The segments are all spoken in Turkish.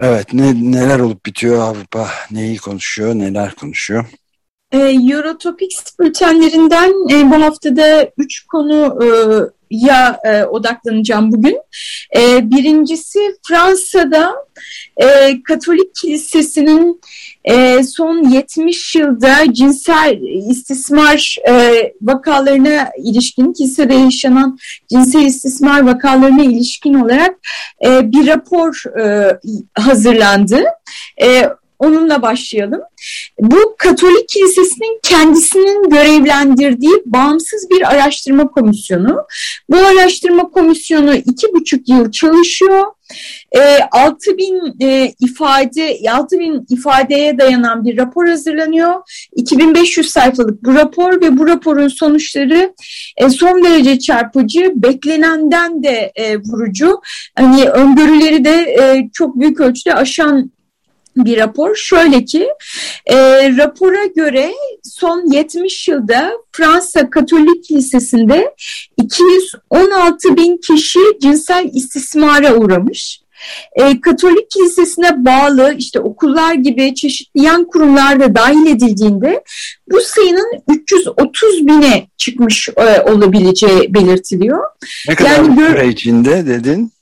Evet, ne, neler olup bitiyor Avrupa? Neyi konuşuyor, neler konuşuyor? E, Eurotopics bültenlerinden e, bu haftada üç konu e, ya e, odaklanacağım bugün. E, birincisi Fransa'da e, Katolik Kilisesi'nin e, son 70 yılda cinsel istismar e, vakalarına ilişkin, kilisede yaşanan cinsel istismar vakalarına ilişkin olarak e, bir rapor e, hazırlandı. E, Onunla başlayalım. Bu Katolik Kilisesi'nin kendisinin görevlendirdiği bağımsız bir araştırma komisyonu. Bu araştırma komisyonu iki buçuk yıl çalışıyor. E, 6 bin e, ifade 6 bin ifadeye dayanan bir rapor hazırlanıyor. 2500 sayfalık bu rapor ve bu raporun sonuçları e, son derece çarpıcı, beklenenden de e, vurucu. Hani öngörüleri de e, çok büyük ölçüde aşan bir rapor. Şöyle ki e, rapora göre son 70 yılda Fransa Katolik Lisesi'nde 216 bin kişi cinsel istismara uğramış. E, Katolik Kilisesi'ne bağlı işte okullar gibi çeşitli yan kurumlar da dahil edildiğinde bu sayının 330 bine çıkmış e, olabileceği belirtiliyor. Ne kadar yani, süre içinde dedin?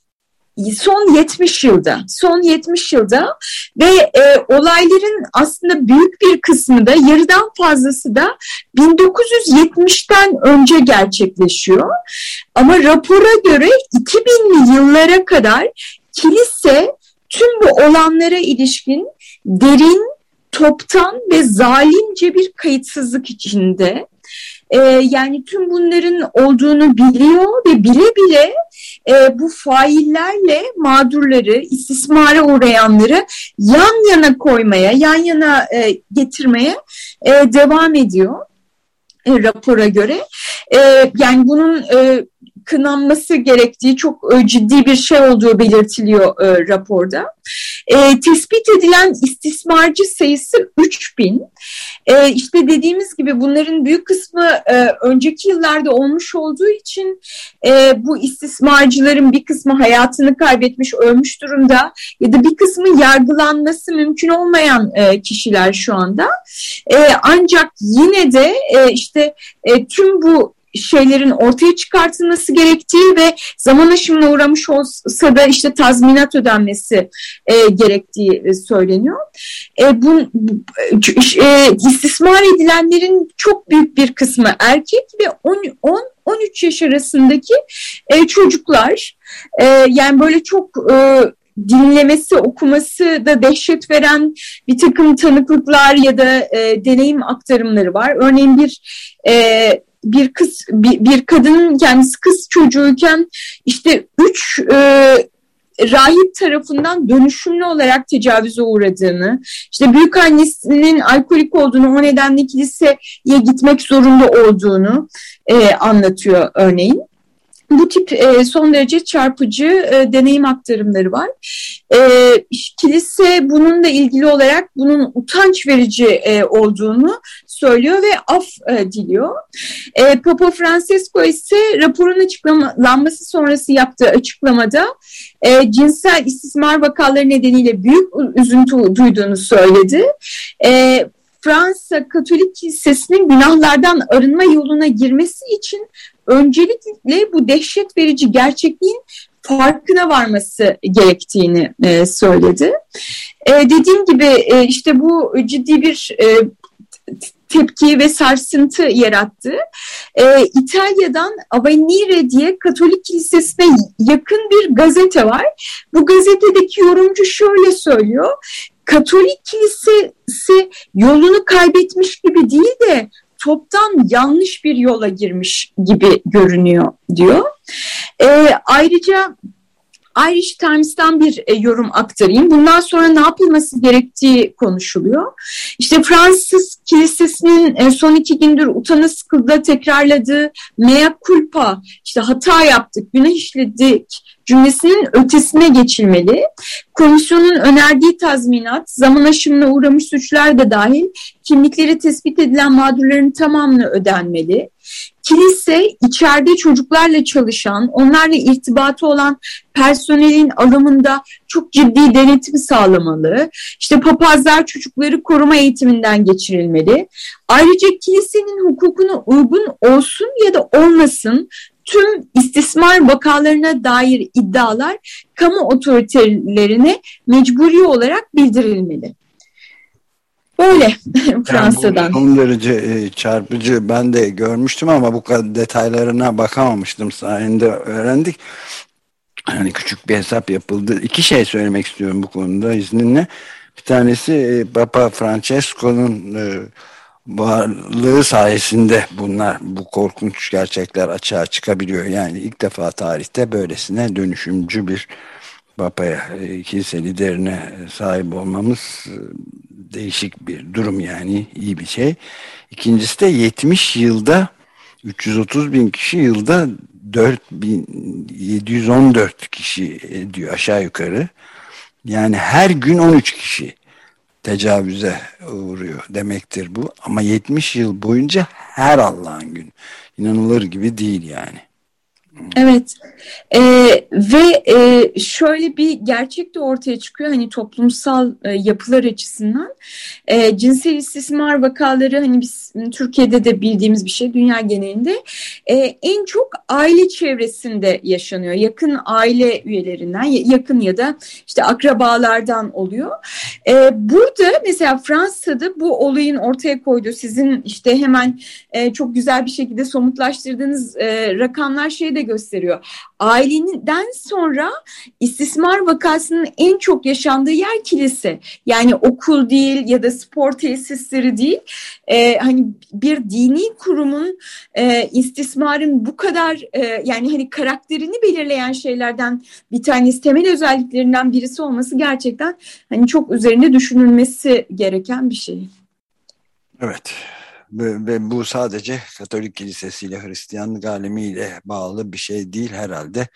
Son 70 yılda, son 70 yılda ve e, olayların aslında büyük bir kısmı da yarıdan fazlası da 1970'ten önce gerçekleşiyor. Ama rapora göre 2000'li yıllara kadar kilise tüm bu olanlara ilişkin derin, toptan ve zalimce bir kayıtsızlık içinde. E, yani tüm bunların olduğunu biliyor ve bile bile e, bu faillerle mağdurları, istismara uğrayanları yan yana koymaya, yan yana e, getirmeye e, devam ediyor e, rapora göre. E, yani bunun e, kınanması gerektiği çok e, ciddi bir şey olduğu belirtiliyor e, raporda. E, tespit edilen istismarcı sayısı 3000. E, işte dediğimiz gibi bunların büyük kısmı e, önceki yıllarda olmuş olduğu için e, bu istismarcıların bir kısmı hayatını kaybetmiş, ölmüş durumda ya da bir kısmı yargılanması mümkün olmayan e, kişiler şu anda. E, ancak yine de e, işte e, tüm bu şeylerin ortaya çıkartılması gerektiği ve zaman aşımına uğramış olsa da işte tazminat ödenmesi e, gerektiği e, söyleniyor. E, bu e, istismar edilenlerin çok büyük bir kısmı erkek ve 10 10 13 yaş arasındaki e, çocuklar e, yani böyle çok e, dinlemesi, okuması da dehşet veren bir takım tanıklıklar ya da e, deneyim aktarımları var. Örneğin bir e, bir kız bir, bir kadının kendisi kız çocuğuyken işte üç e, rahip tarafından dönüşümlü olarak tecavüze uğradığını, işte büyük annesinin alkolik olduğunu, o nedenle kiliseye gitmek zorunda olduğunu e, anlatıyor örneğin. Bu tip e, son derece çarpıcı e, deneyim aktarımları var. E, kilise bununla ilgili olarak bunun utanç verici e, olduğunu söylüyor ve af e, diliyor. E, Papa Francesco ise raporun açıklanması sonrası yaptığı açıklamada e, cinsel istismar vakaları nedeniyle büyük üzüntü duyduğunu söyledi. E, Fransa Katolik Kilisesi'nin günahlardan arınma yoluna girmesi için öncelikle bu dehşet verici gerçekliğin farkına varması gerektiğini e, söyledi. E, dediğim gibi e, işte bu ciddi bir e, tepki ve sarsıntı yarattı. Ee, İtalya'dan Avvenire diye Katolik Kilisesi'ne yakın bir gazete var. Bu gazetedeki yorumcu şöyle söylüyor. Katolik Kilisesi yolunu kaybetmiş gibi değil de toptan yanlış bir yola girmiş gibi görünüyor diyor. Ee, ayrıca Irish Times'tan bir e, yorum aktarayım. Bundan sonra ne yapılması gerektiği konuşuluyor. İşte Fransız Kilisesi'nin e, son iki gündür utanı sıkıldı tekrarladığı mea culpa, işte hata yaptık, günah işledik cümlesinin ötesine geçilmeli. Komisyonun önerdiği tazminat, zaman aşımına uğramış suçlar da dahil kimlikleri tespit edilen mağdurların tamamını ödenmeli. Kilise içeride çocuklarla çalışan, onlarla irtibatı olan personelin alımında çok ciddi denetim sağlamalı. İşte papazlar çocukları koruma eğitiminden geçirilmeli. Ayrıca kilisenin hukukuna uygun olsun ya da olmasın tüm istismar vakalarına dair iddialar kamu otoritelerine mecburi olarak bildirilmeli. Böyle Fransa'dan. Yani son derece e, çarpıcı ben de görmüştüm ama bu kadar detaylarına bakamamıştım sayende öğrendik. Yani küçük bir hesap yapıldı. İki şey söylemek istiyorum bu konuda izninle. Bir tanesi e, Papa Francesco'nun e, varlığı sayesinde bunlar bu korkunç gerçekler açığa çıkabiliyor. Yani ilk defa tarihte böylesine dönüşümcü bir papaya, kilise liderine sahip olmamız değişik bir durum yani iyi bir şey. İkincisi de 70 yılda 330 bin kişi yılda 4714 kişi ediyor aşağı yukarı. Yani her gün 13 kişi tecavüze uğruyor demektir bu. Ama 70 yıl boyunca her Allah'ın gün. İnanılır gibi değil yani. Evet. E, ve e, şöyle bir gerçek de ortaya çıkıyor hani toplumsal e, yapılar açısından. E, cinsel istismar vakaları hani biz Türkiye'de de bildiğimiz bir şey dünya genelinde. E, en çok aile çevresinde yaşanıyor. Yakın aile üyelerinden yakın ya da işte akrabalardan oluyor. E, burada mesela Fransa'da bu olayın ortaya koyduğu sizin işte hemen e, çok güzel bir şekilde somutlaştırdığınız e, rakamlar şeyi de gösteriyor. Aileden sonra istismar vakasının en çok yaşandığı yer kilise. Yani okul değil ya da spor tesisleri değil. Ee, hani bir dini kurumun e, istismarın bu kadar e, yani hani karakterini belirleyen şeylerden bir tanesi temel özelliklerinden birisi olması gerçekten hani çok üzerinde düşünülmesi gereken bir şey. Evet. Ve, bu sadece Katolik Kilisesi ile Hristiyanlık alemiyle bağlı bir şey değil herhalde.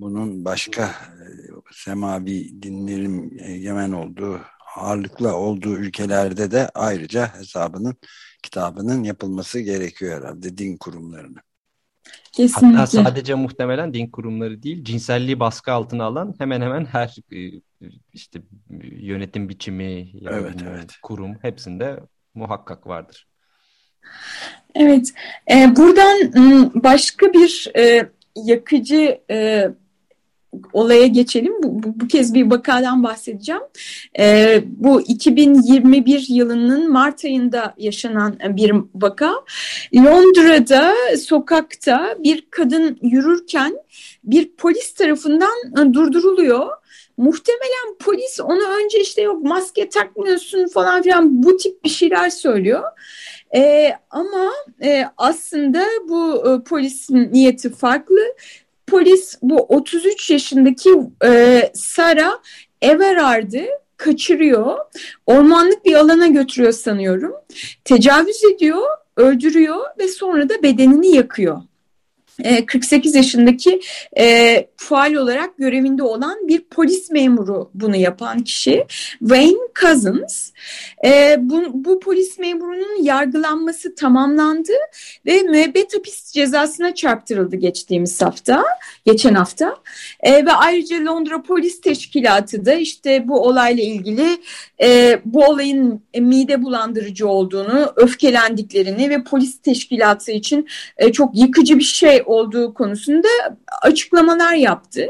Bunun başka e, semavi dinlerin egemen olduğu, ağırlıklı olduğu ülkelerde de ayrıca hesabının, kitabının yapılması gerekiyor herhalde din kurumlarının. Kesinlikle. Hatta sadece muhtemelen din kurumları değil, cinselliği baskı altına alan hemen hemen her e, işte yönetim biçimi, evet, evet. kurum hepsinde muhakkak vardır. Evet, e, buradan başka bir e, yakıcı e, olaya geçelim. Bu, bu, bu kez bir vakadan bahsedeceğim. E, bu 2021 yılının Mart ayında yaşanan bir vaka. Londra'da sokakta bir kadın yürürken bir polis tarafından durduruluyor. Muhtemelen polis onu önce işte yok maske takmıyorsun falan filan bu tip bir şeyler söylüyor. E, ama e, aslında bu e, polisin niyeti farklı. Polis bu 33 yaşındaki e, Sara Everard'ı kaçırıyor. Ormanlık bir alana götürüyor sanıyorum. Tecavüz ediyor, öldürüyor ve sonra da bedenini yakıyor. 48 e, yaşındaki e, faal olarak görevinde olan bir polis memuru bunu yapan kişi Wayne Cousins. E, bu, bu polis memurunun yargılanması tamamlandı ve müebbet hapis cezasına çarptırıldı geçtiğimiz hafta, geçen hafta. E, ve ayrıca Londra Polis Teşkilatı da işte bu olayla ilgili e, bu olayın mide bulandırıcı olduğunu, öfkelendiklerini ve polis teşkilatı için e, çok yıkıcı bir şey olduğu konusunda açıklamalar yaptı.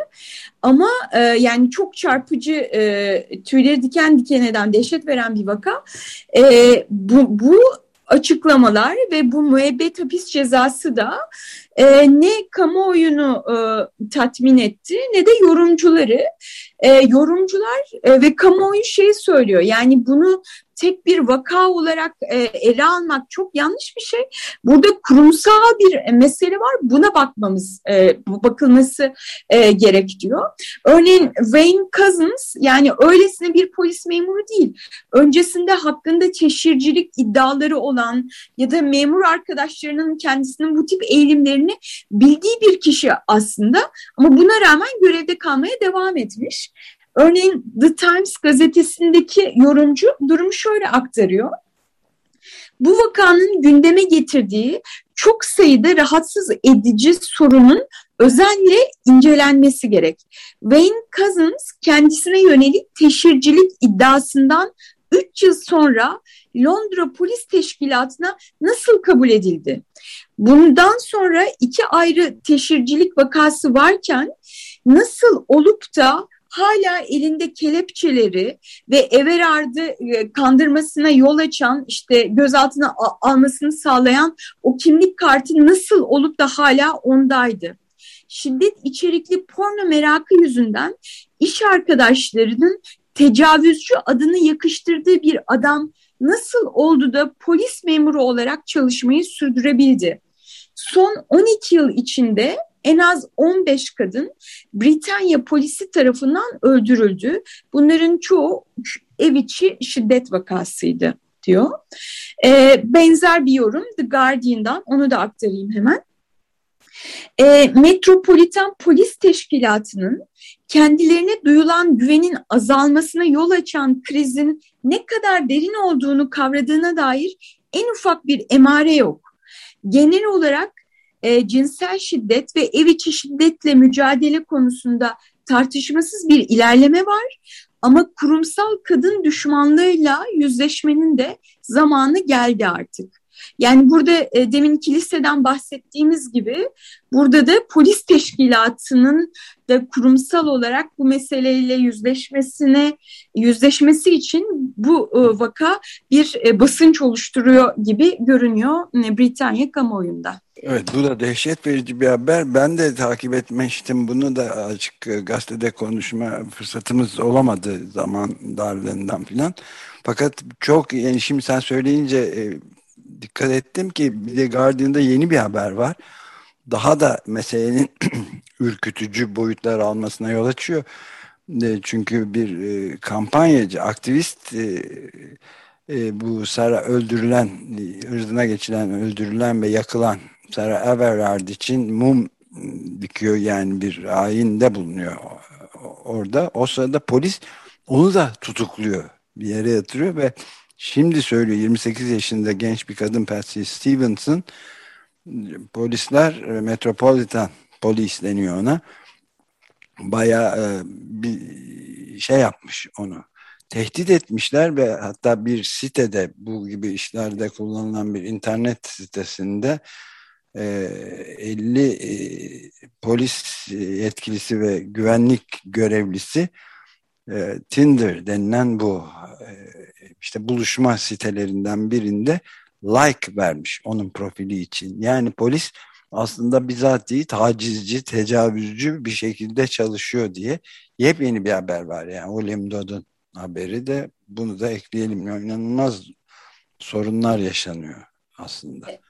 Ama e, yani çok çarpıcı, e, tüyleri diken diken eden, dehşet veren bir vaka. E, bu, bu açıklamalar ve bu müebbet hapis cezası da e, ne kamuoyunu e, tatmin etti ne de yorumcuları. E, yorumcular e, ve kamuoyu şey söylüyor yani bunu tek bir vaka olarak e, ele almak çok yanlış bir şey. Burada kurumsal bir mesele var. Buna bakmamız, e, bakılması e, gerek diyor. Örneğin Wayne Cousins yani öylesine bir polis memuru değil. Öncesinde hakkında teşhircilik iddiaları olan ya da memur arkadaşlarının kendisinin bu tip eğilimlerini bildiği bir kişi aslında. Ama buna rağmen görevde kalmaya devam etmiş. Örneğin The Times gazetesindeki yorumcu durumu şöyle aktarıyor. Bu vakanın gündeme getirdiği çok sayıda rahatsız edici sorunun özenle incelenmesi gerek. Wayne Cousins kendisine yönelik teşhircilik iddiasından 3 yıl sonra Londra Polis Teşkilatı'na nasıl kabul edildi? Bundan sonra iki ayrı teşhircilik vakası varken nasıl olup da hala elinde kelepçeleri ve Everard'ı e, kandırmasına yol açan işte gözaltına almasını sağlayan o kimlik kartı nasıl olup da hala ondaydı. Şiddet içerikli porno merakı yüzünden iş arkadaşlarının tecavüzcü adını yakıştırdığı bir adam nasıl oldu da polis memuru olarak çalışmayı sürdürebildi? Son 12 yıl içinde en az 15 kadın Britanya polisi tarafından öldürüldü. Bunların çoğu ev içi şiddet vakasıydı diyor. E, benzer bir yorum The Guardian'dan onu da aktarayım hemen. E, Metropolitan Polis Teşkilatı'nın kendilerine duyulan güvenin azalmasına yol açan krizin ne kadar derin olduğunu kavradığına dair en ufak bir emare yok. Genel olarak e, cinsel şiddet ve ev içi şiddetle mücadele konusunda tartışmasız bir ilerleme var. Ama kurumsal kadın düşmanlığıyla yüzleşmenin de zamanı geldi artık. Yani burada e, demin kiliseden bahsettiğimiz gibi burada da polis teşkilatının da kurumsal olarak bu meseleyle yüzleşmesine yüzleşmesi için bu e, vaka bir e, basınç oluşturuyor gibi görünüyor e, Britanya kamuoyunda. Evet bu da dehşet verici bir haber. Ben de takip etmiştim bunu da açık e, gazetede konuşma fırsatımız olamadı zaman darlığından filan. Fakat çok yani şimdi sen söyleyince e, dikkat ettim ki bir de Guardian'da yeni bir haber var. Daha da meselenin ürkütücü boyutlar almasına yol açıyor. E, çünkü bir e, kampanyacı, aktivist e, e, bu Sara öldürülen, ırzına geçilen, öldürülen ve yakılan Sarah Everard için mum dikiyor yani bir ayinde bulunuyor orada. O sırada polis onu da tutukluyor. Bir yere yatırıyor ve şimdi söylüyor 28 yaşında genç bir kadın Patsy Stevenson. Polisler e, Metropolitan polis deniyor ona. Baya e, bir şey yapmış onu. Tehdit etmişler ve hatta bir sitede bu gibi işlerde kullanılan bir internet sitesinde 50 ee, e, polis yetkilisi ve güvenlik görevlisi e, Tinder denilen bu e, işte buluşma sitelerinden birinde like vermiş onun profili için. Yani polis aslında bizatihi tacizci, tecavüzcü bir şekilde çalışıyor diye yepyeni bir haber var. Yani William Dodd'un haberi de bunu da ekleyelim. İnanılmaz sorunlar yaşanıyor aslında.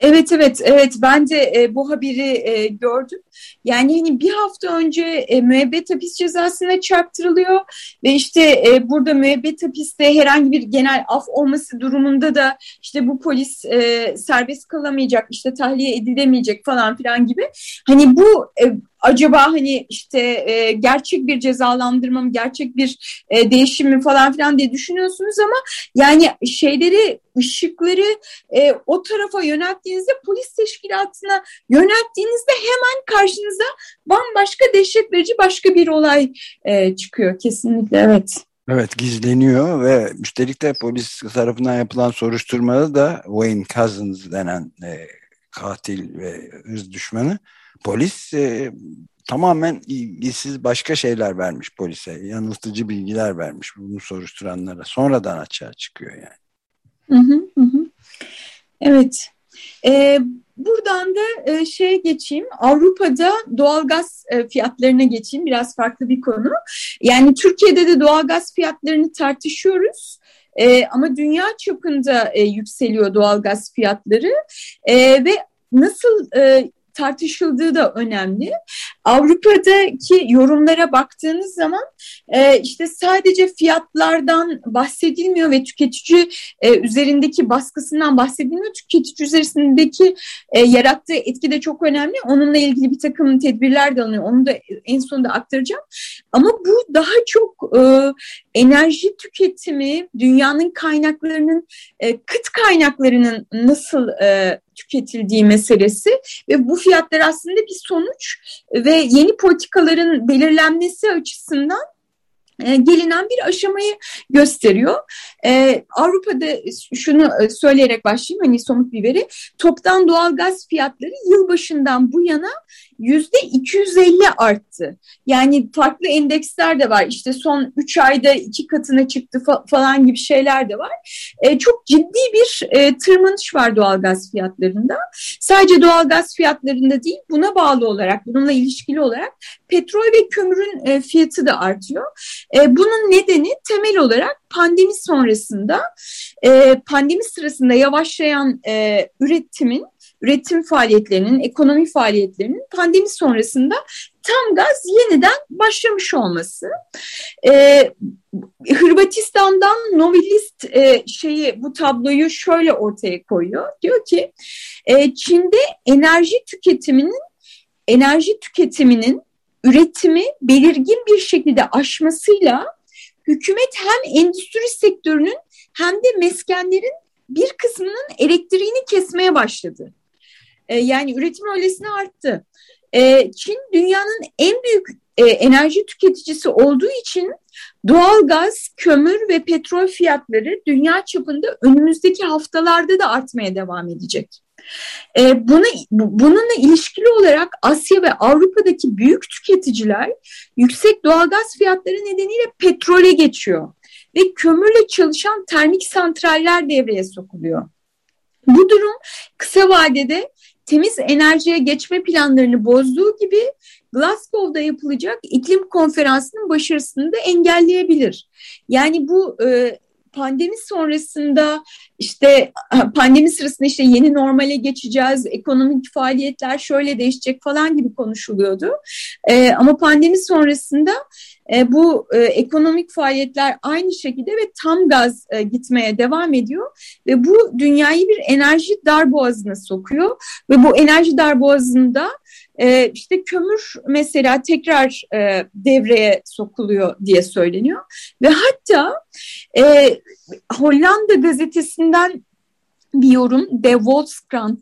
Evet evet evet ben de e, bu haberi e, gördüm. Yani hani bir hafta önce e, müebbet hapis cezasına çarptırılıyor ve işte e, burada müebbet hapiste herhangi bir genel af olması durumunda da işte bu polis e, serbest kalamayacak işte tahliye edilemeyecek falan filan gibi. Hani bu e, acaba hani işte e, gerçek bir cezalandırma mı, gerçek bir e, değişim mi falan filan diye düşünüyorsunuz ama yani şeyleri, ışıkları e, o tarafa yönelttiğinizde polis teşkilatına yönelttiğinizde hemen karşınıza bambaşka dehşet verici başka bir olay e, çıkıyor kesinlikle evet. Evet gizleniyor ve üstelik de polis tarafından yapılan soruşturmada da Wayne Cousins denen e, katil ve hız düşmanı. Polis e, tamamen ilgisiz başka şeyler vermiş polise. Yanıltıcı bilgiler vermiş bunu soruşturanlara. Sonradan açığa çıkıyor yani. Hı hı hı. Evet. Ee, buradan da e, şeye geçeyim. Avrupa'da doğalgaz e, fiyatlarına geçeyim. Biraz farklı bir konu. Yani Türkiye'de de doğalgaz fiyatlarını tartışıyoruz. E, ama dünya çapında e, yükseliyor doğalgaz fiyatları e, ve nasıl e, tartışıldığı da önemli. Avrupa'daki yorumlara baktığınız zaman e, işte sadece fiyatlardan bahsedilmiyor ve tüketici e, üzerindeki baskısından bahsedilmiyor. Tüketici üzerindeki e, yarattığı etki de çok önemli. Onunla ilgili bir takım tedbirler de alınıyor. Onu da en sonunda aktaracağım. Ama bu daha çok e, enerji tüketimi, dünyanın kaynaklarının, e, kıt kaynaklarının nasıl e, tüketildiği meselesi ve bu fiyatlar aslında bir sonuç ve yeni politikaların belirlenmesi açısından gelinen bir aşamayı gösteriyor. Ee, Avrupa'da şunu e, söyleyerek başlayayım hani somut bir veri. Toptan doğal gaz fiyatları yılbaşından bu yana yüzde 250 arttı. Yani farklı endeksler de var. İşte son 3 ayda iki katına çıktı fa falan gibi şeyler de var. E, çok ciddi bir e, tırmanış var doğalgaz fiyatlarında. Sadece doğalgaz fiyatlarında değil buna bağlı olarak, bununla ilişkili olarak petrol ve kömürün e, fiyatı da artıyor. E, bunun nedeni temel olarak pandemi sonrasında, e, pandemi sırasında yavaşlayan e, üretimin üretim faaliyetlerinin, ekonomi faaliyetlerinin pandemi sonrasında tam gaz yeniden başlamış olması. Ee, Hırvatistan'dan Novilist e, şeyi bu tabloyu şöyle ortaya koyuyor. Diyor ki e, Çin'de enerji tüketiminin enerji tüketiminin üretimi belirgin bir şekilde aşmasıyla hükümet hem endüstri sektörünün hem de meskenlerin bir kısmının elektriğini kesmeye başladı. E, yani üretim öylesine arttı. E, Çin dünyanın en büyük e, enerji tüketicisi olduğu için doğal gaz, kömür ve petrol fiyatları dünya çapında önümüzdeki haftalarda da artmaya devam edecek. E, buna, bununla ilişkili olarak Asya ve Avrupa'daki büyük tüketiciler yüksek doğalgaz fiyatları nedeniyle petrole geçiyor ve kömürle çalışan termik santraller devreye sokuluyor. Bu durum kısa vadede temiz enerjiye geçme planlarını bozduğu gibi Glasgow'da yapılacak iklim konferansının başarısını da engelleyebilir. Yani bu e, pandemi sonrasında işte pandemi sırasında işte yeni normale geçeceğiz, ekonomik faaliyetler şöyle değişecek falan gibi konuşuluyordu. E, ama pandemi sonrasında e, bu e, ekonomik faaliyetler aynı şekilde ve tam gaz e, gitmeye devam ediyor ve bu dünyayı bir enerji darboğazına sokuyor ve bu enerji darboğazında e, işte kömür mesela tekrar e, devreye sokuluyor diye söyleniyor. Ve hatta e, Hollanda gazetesinden bir yorum. De Volkskrant,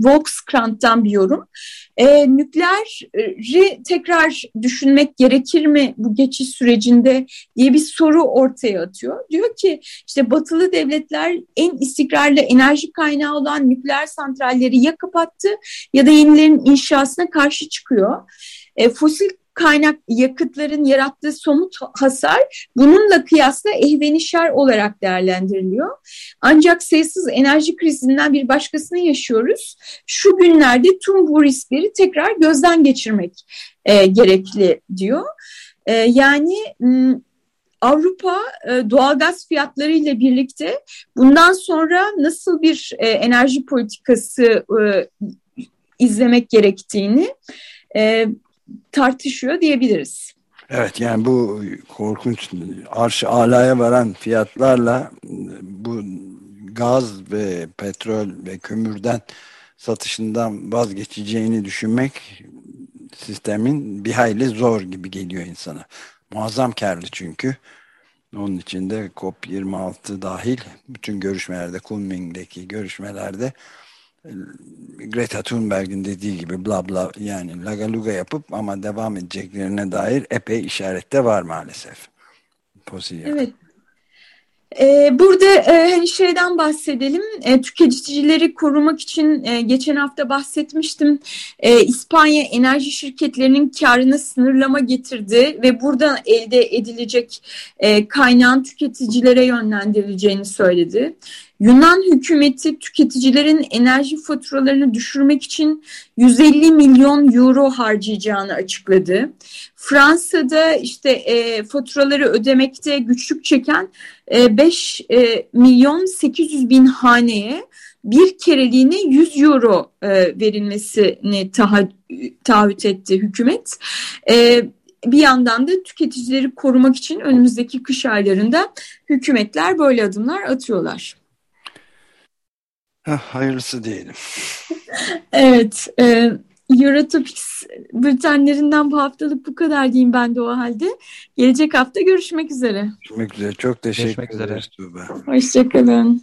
Volkskrant'tan bir yorum. E, nükleeri tekrar düşünmek gerekir mi bu geçiş sürecinde diye bir soru ortaya atıyor. Diyor ki işte batılı devletler en istikrarlı enerji kaynağı olan nükleer santralleri ya kapattı ya da yenilerin inşasına karşı çıkıyor. E, fosil kaynak yakıtların yarattığı somut hasar bununla kıyasla ehvenişer olarak değerlendiriliyor. Ancak sayısız enerji krizinden bir başkasını yaşıyoruz. Şu günlerde tüm bu riskleri tekrar gözden geçirmek e, gerekli diyor. E, yani Avrupa e, doğalgaz fiyatları ile birlikte bundan sonra nasıl bir e, enerji politikası e, izlemek gerektiğini e, tartışıyor diyebiliriz. Evet yani bu korkunç arş alaya varan fiyatlarla bu gaz ve petrol ve kömürden satışından vazgeçeceğini düşünmek sistemin bir hayli zor gibi geliyor insana. Muazzam karlı çünkü. Onun için de COP26 dahil bütün görüşmelerde, Kunming'deki görüşmelerde Greta Thunberg'in dediği gibi bla bla yani lagaluga yapıp ama devam edeceklerine dair epey işarette var maalesef. Fosil evet. Ee, burada e, hani şeyden bahsedelim. E, tüketicileri korumak için e, geçen hafta bahsetmiştim. İspanya enerji şirketlerinin karını sınırlama getirdi ve buradan elde edilecek kaynağın tüketicilere yönlendirileceğini söyledi. Yunan hükümeti tüketicilerin enerji faturalarını düşürmek için 150 milyon euro harcayacağını açıkladı. Fransa'da işte e, faturaları ödemekte güçlük çeken e, 5 e, milyon 800 bin haneye bir kereliğine 100 euro e, verilmesini taha, taahhüt etti hükümet. E, bir yandan da tüketicileri korumak için önümüzdeki kış aylarında hükümetler böyle adımlar atıyorlar. Hayırlısı diyelim. evet. E, Eurotopics bültenlerinden bu haftalık bu kadar diyeyim ben de o halde. Gelecek hafta görüşmek üzere. Görüşmek üzere. Çok teşekkür ederiz Tuğba. Hoşçakalın.